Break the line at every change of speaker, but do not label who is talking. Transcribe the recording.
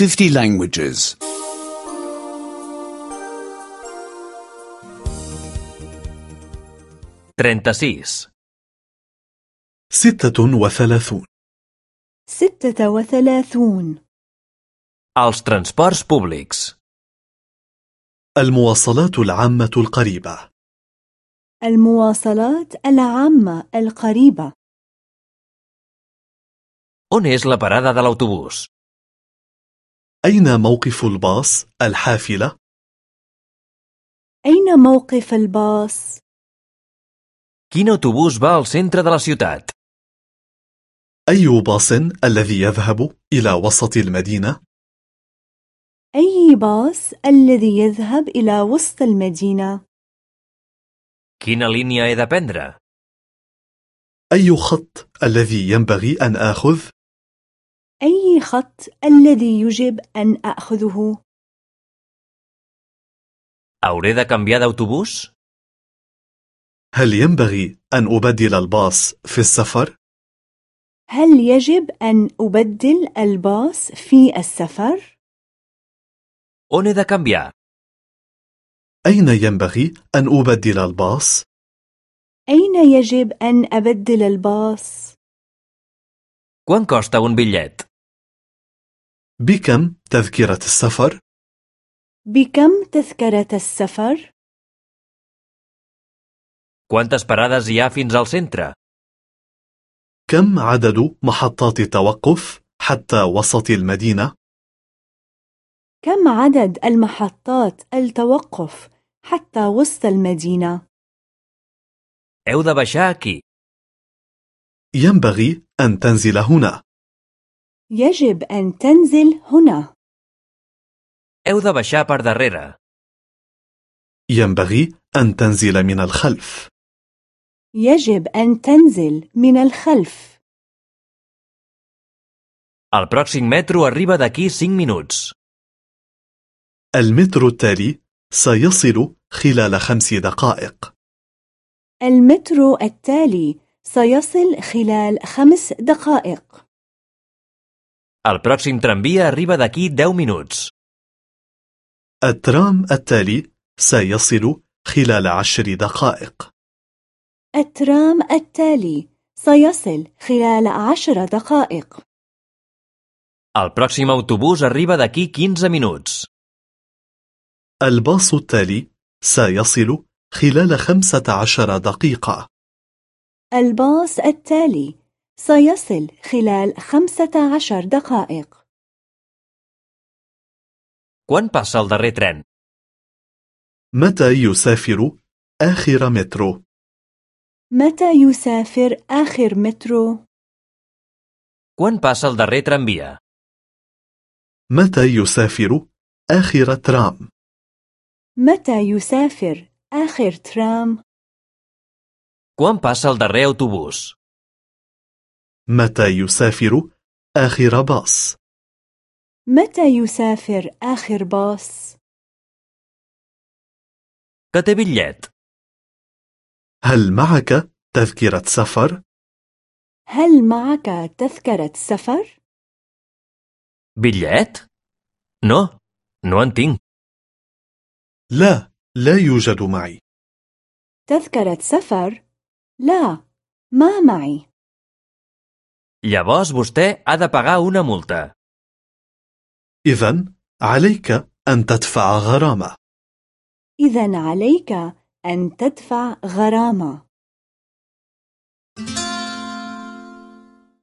50 languages.
36.
ستة وثلاثون
ستة وثلاثون
Els transports públics.
المواصلات العامة القريبة
المواصلات العامة القريبة
On és la parada de l'autobús?
أين موقف الباص الحافلة؟
أين موقف الباص؟
Quin autobús va al centre de la ciutat?
أي باص الذي يذهب إلى وسط المدينة؟
أي باص الذي يذهب إلى وسط المدينة؟
Quina línia he de prendre?
أي خط الذي ينبغي أن آخذ؟
أي خط الذي يجب أن أخذه؟
Hauré de canviar d'autobús?
هل ينبغي أن أبدل الباص في السفر؟
هل يجب أن أبدل الباص في السفر؟
On he de canviar?
أين ينبغي أن أبدل الباص؟
أين يجب أن أبدل الباص؟
Quant costa un bitllet?
بكم تذكرة السفر؟
بكم تذكرة السفر؟
Quantes parades hi ha fins al centre?
كم عدد محطات التوقف حتى وسط المدينة؟
كم عدد المحطات التوقف حتى وسط المدينة؟
Heu de baixar aquí.
ينبغي أن تنزل هنا
يجب أن تنزل هنا.
Heu de baixar per darrere.
ينبغي أن تنزل من الخلف
يجب أن تنزل من الخلف.
El pròxim metro arriba d'aquí 5 minuts.
المترو التالي سيصل خلال خمس دقائق
المترو التالي سيصل خلال خمس دقائق.
El pròxim tramvia arriba d'aquí 10 minuts.
الترام التالي سيصل خلال عشر دقائق
الترام التالي سيصل خلال عشر دقائق.
El pròxim autobús arriba d'aquí 15 minuts.
الباص التالي سيصل خلال خمسة عشر دقيقة
الباص التالي سيصل خلال خمسة عشر دقائق.
Quan passa el darrer tren?
متى يسافر آخر مترو؟
متى يسافر آخر مترو؟
Quan passa el darrer tramvia?
متى يسافر آخر ترام؟
متى يسافر آخر ترام؟
Quan passa el darrer autobús?
متى يسافر آخر باص؟
متى يسافر آخر باص؟
Té bitllet?
هل معك تذكرة سفر؟
هل معك تذكرة سفر؟
No, no en tinc.
لا، لا يوجد معي
تذكرة سفر؟ لا، ما معي.
Llavors vostè ha de pagar una multa.
إذا عليك أن تدفع غرامة
إذا عليك أن تدفع غرامة.